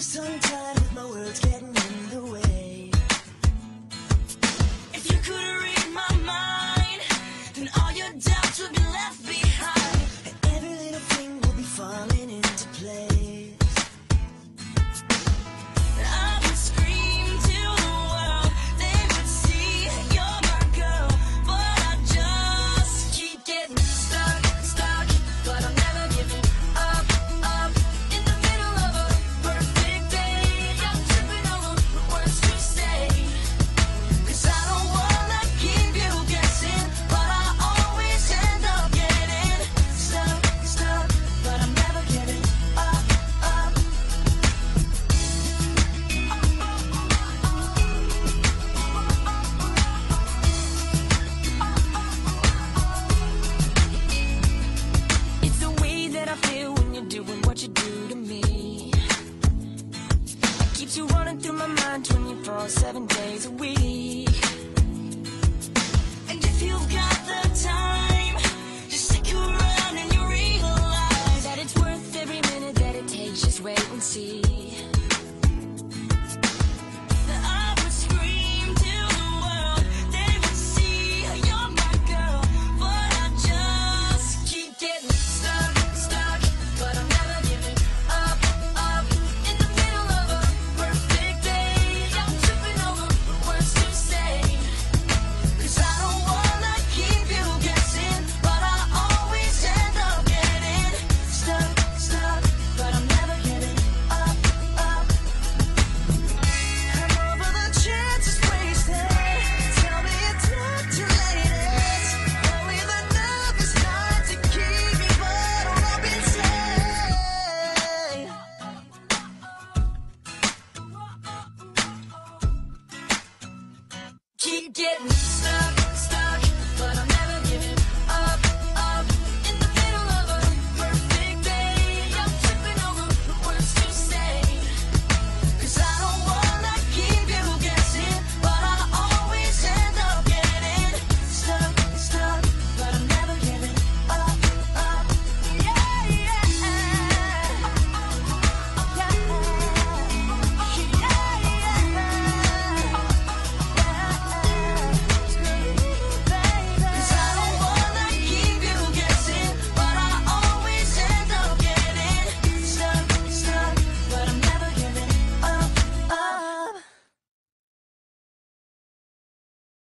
Sometimes my words getting in the way. you running through my mind 24, 7 days a week. keep getting stuck.